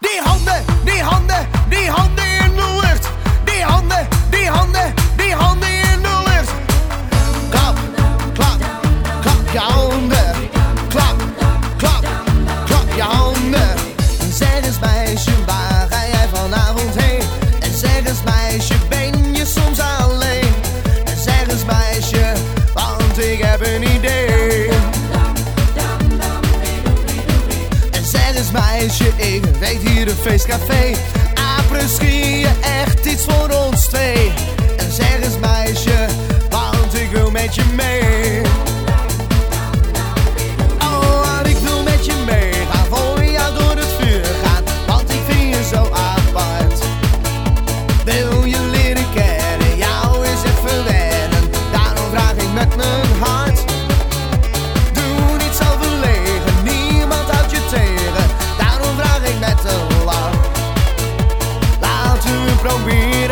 Die handen, die handen, die handen in de lucht. Die handen, die handen, die handen in de. Klap, klap, klap je handen. Klap, klap, klap je handen. Zeg eens meisje, waar ga jij vanavond heen? En zeg eens meisje, ben je soms alleen? En zeg eens meisje, want ik heb een idee. meisje, ik weet hier een feestcafé. Apres ski je echt iets voor ons twee. En zeg eens meisje, want ik wil met je mee. não vira.